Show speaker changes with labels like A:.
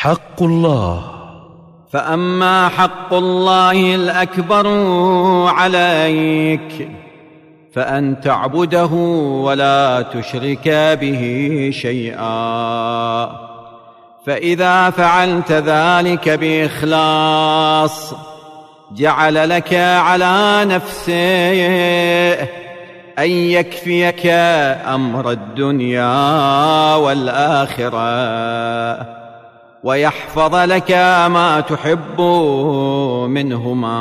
A: حق الله.
B: فأما حق الله الأكبر عليك فأن تعبده ولا تشرك به شيئا. فإذا فعلت ذلك بإخلاص جعل لك على نفسه أن يكفيك أمر الدنيا والآخرة. ويحفظ لك ما تحب منهما.